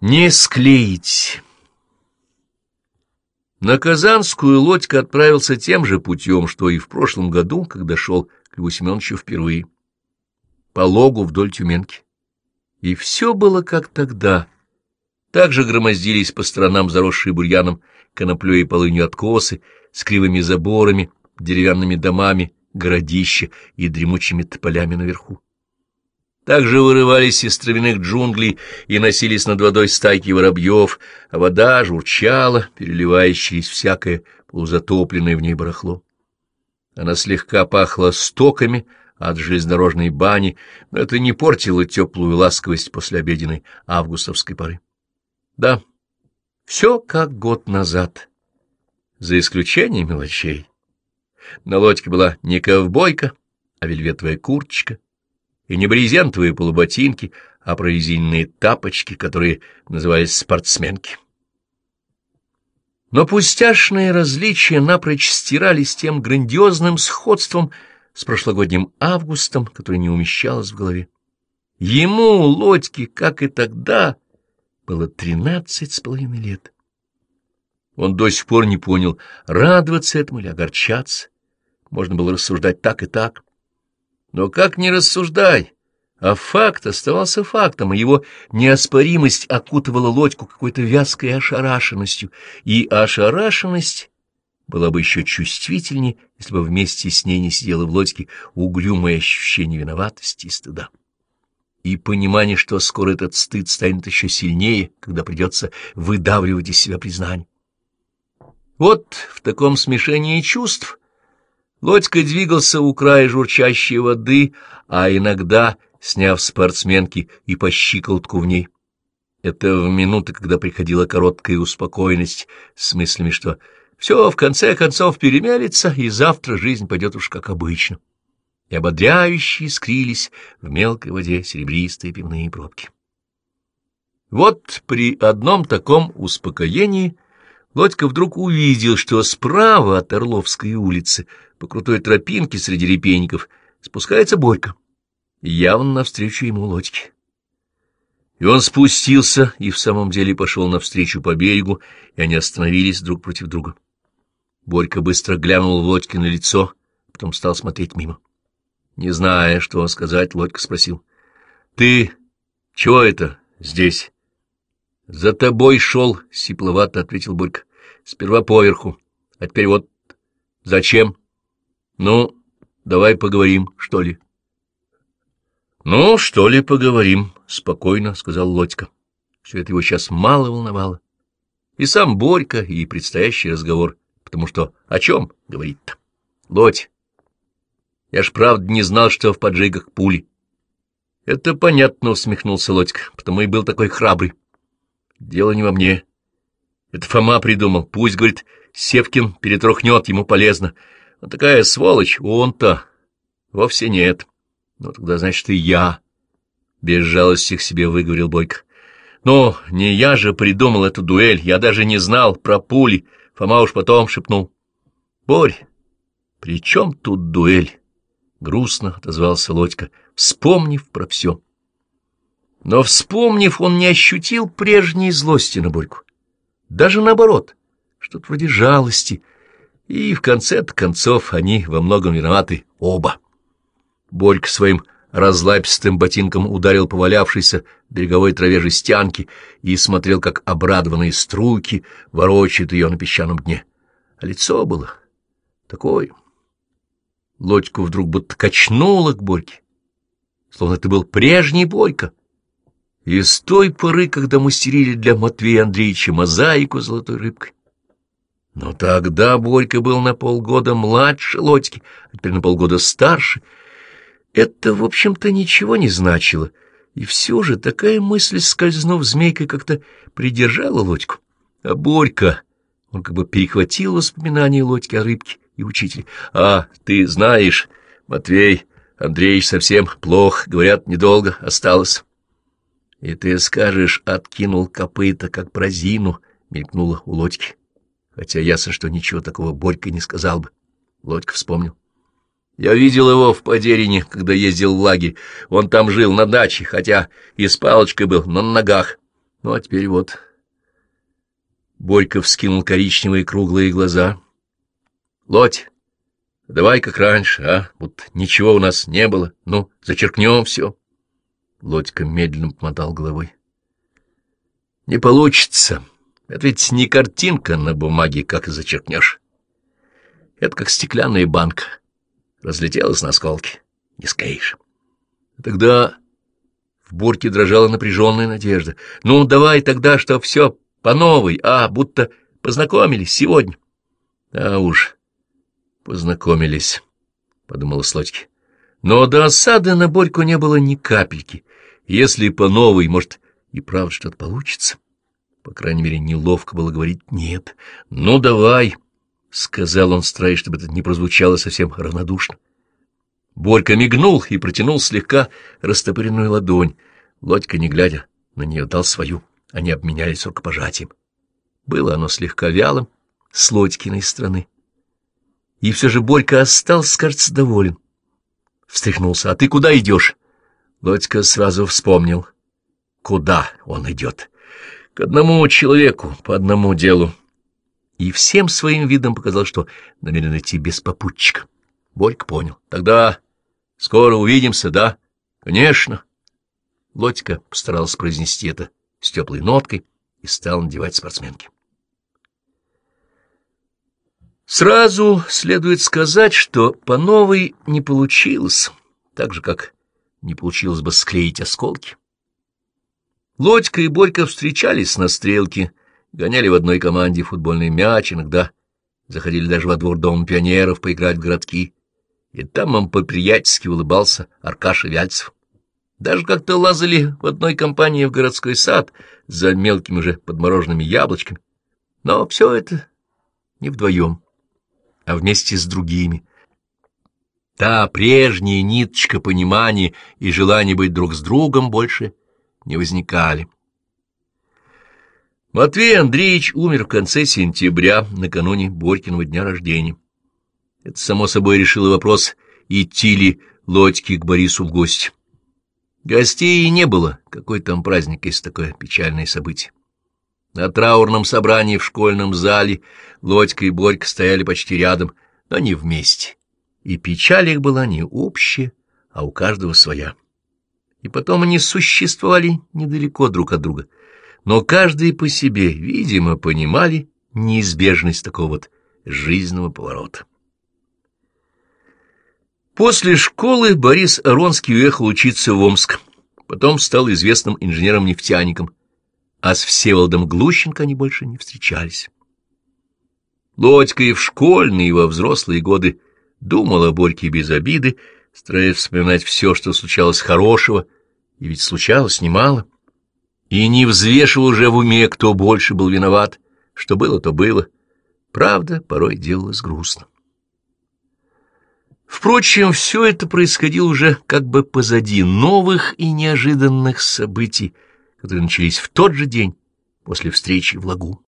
Не склеить. На Казанскую Лодька отправился тем же путем, что и в прошлом году, когда шел к Льву Семеновичу впервые. По логу вдоль Тюменки. И все было как тогда. Также громоздились по сторонам заросшие бурьяном коноплей и полынью откосы, с кривыми заборами, деревянными домами, городища и дремучими тополями наверху. Также вырывались из травяных джунглей и носились над водой стайки воробьев, а вода журчала, переливаясь через всякое полузатопленное в ней барахло. Она слегка пахла стоками от железнодорожной бани, но это не портило теплую ласковость после обеденной августовской поры. Да, все как год назад, за исключением мелочей. На лодке была не ковбойка, а вельветовая курточка — и не брезентовые полуботинки, а прорезиненные тапочки, которые назывались спортсменки. Но пустяшные различия напрочь стирались тем грандиозным сходством с прошлогодним августом, который не умещалось в голове. Ему, Лодьке, как и тогда, было тринадцать с половиной лет. Он до сих пор не понял, радоваться этому или огорчаться. Можно было рассуждать так и так. Но как ни рассуждай, а факт оставался фактом, и его неоспоримость окутывала лодьку какой-то вязкой ошарашенностью, и ошарашенность была бы еще чувствительнее, если бы вместе с ней не сидело в лодьке угрюмое ощущение виноватости и стыда. И понимание, что скоро этот стыд станет еще сильнее, когда придется выдавливать из себя признание. Вот в таком смешении чувств Лодька двигался у края журчащей воды, а иногда, сняв спортсменки и по щиколотку в ней. Это в минуты, когда приходила короткая успокоенность с мыслями, что все в конце концов перемелится, и завтра жизнь пойдет уж как обычно. И ободряющие искрились в мелкой воде серебристые пивные пробки. Вот при одном таком успокоении Лодька вдруг увидел, что справа от Орловской улицы по крутой тропинке среди репейников спускается Борька, явно навстречу ему лодьке. И он спустился и в самом деле пошел навстречу по берегу, и они остановились друг против друга. Борька быстро глянул в Лодьке на лицо, потом стал смотреть мимо. Не зная, что сказать, Лодька спросил. — Ты чего это здесь? — За тобой шел, — сипловато ответил Борька. — Сперва поверху, а теперь вот зачем? —— Ну, давай поговорим, что ли? — Ну, что ли, поговорим, — спокойно сказал Лодька. Все это его сейчас мало волновало. И сам Борька, и предстоящий разговор, потому что о чем говорит-то? Лодь, я ж правда не знал, что в поджигах пули. — Это понятно, — усмехнулся Лодька, — потому и был такой храбрый. Дело не во мне. Это Фома придумал. Пусть, говорит, Севкин перетрухнет, ему полезно. — а такая сволочь, он-то вовсе нет. Ну, тогда, значит, и я. Без жалости к себе выговорил Бойко. Но не я же придумал эту дуэль, я даже не знал про пули. Фома уж потом шепнул. Борь, при чем тут дуэль? Грустно отозвался Лодька, вспомнив про все. Но, вспомнив, он не ощутил прежней злости на Борьку. Даже наоборот, что-то вроде жалости — и в конце концов они во многом виноваты оба. Борька своим разлапистым ботинком ударил повалявшейся береговой траве жестянки и смотрел, как обрадованные струйки ворочают ее на песчаном дне. А лицо было такое. Лодьку вдруг будто качнуло к Борьке, словно это был прежний Борька. И с той поры, когда мастерили для Матвея Андреевича мозаику золотой рыбкой, но тогда Борька был на полгода младше Лодьки, а теперь на полгода старше. Это, в общем-то, ничего не значило. И все же такая мысль, скользнув змейкой, как-то придержала Лодьку. А Борька, он как бы перехватил воспоминания Лодьки о рыбке и учителе. «А, ты знаешь, Матвей Андреевич совсем плох, говорят, недолго осталось». «И ты скажешь, откинул копыта, как прозину», — мелькнула у Лодьки хотя ясно, что ничего такого Борька не сказал бы. Лодька вспомнил. Я видел его в Подерине, когда ездил в лагерь. Он там жил на даче, хотя и с палочкой был, но на ногах. Ну, а теперь вот... Борька вскинул коричневые круглые глаза. — Лодь, давай как раньше, а? Вот ничего у нас не было. Ну, зачеркнем все. Лодька медленно помотал головой. — Не получится. Это ведь не картинка на бумаге, как зачеркнешь. Это как стеклянная банка. Разлетелась на осколки. Не скоишь. Тогда в Борке дрожала напряженная надежда. Ну, давай тогда, что все по новой, а, будто познакомились сегодня. А уж познакомились, — подумала Слотьки. Но до осады на Борьку не было ни капельки. Если по новой, может, и правда что-то получится. По крайней мере, неловко было говорить «нет». «Ну, давай», — сказал он, стараясь, чтобы это не прозвучало совсем равнодушно. Борька мигнул и протянул слегка растопыренную ладонь. Лодька, не глядя на нее, дал свою. Они обменялись рукопожатием. Было оно слегка вялым, с Лодькиной стороны. И все же Борька остался, кажется, доволен. Встряхнулся. — А ты куда идешь? Лодька сразу вспомнил. Куда он идет? К одному человеку, по одному делу. И всем своим видом показал, что намерен идти без попутчика. Борька понял. Тогда Скоро увидимся, да? Конечно. Лотика постарался произнести это с теплой ноткой и стал надевать спортсменки. Сразу следует сказать, что по новой не получилось, так же, как не получилось бы склеить осколки. Лодька и Борька встречались на стрелке, гоняли в одной команде футбольный мяч, иногда заходили даже во двор Дома пионеров поиграть в городки и там он по-приятельски улыбался Аркаша Вяльцев. Даже как-то лазали в одной компании в городской сад за мелкими уже подмороженными яблочками. Но все это не вдвоем, а вместе с другими. Та прежняя ниточка понимания и желания быть друг с другом больше не возникали. Матвей Андреевич умер в конце сентября, накануне Борькиного дня рождения. Это, само собой, решило вопрос, идти ли Лодьки к Борису в гости. Гостей и не было. Какой там праздник, есть такое печальное событие. На траурном собрании в школьном зале Лодька и Борька стояли почти рядом, но не вместе. И печаль их была не общая, а у каждого своя. И потом они существовали недалеко друг от друга, но каждый по себе, видимо, понимали неизбежность такого вот жизненного поворота. После школы Борис Аронский уехал учиться в Омск, потом стал известным инженером-нефтяником, а с Всеволодом Глущенко они больше не встречались. Лодька и в школьные, и во взрослые годы думал о Борьке без обиды, стараясь вспоминать все, что случалось хорошего, и ведь случалось немало, и не взвешивал уже в уме, кто больше был виноват, что было, то было. Правда, порой делалось грустно. Впрочем, все это происходило уже как бы позади новых и неожиданных событий, которые начались в тот же день после встречи в лагу.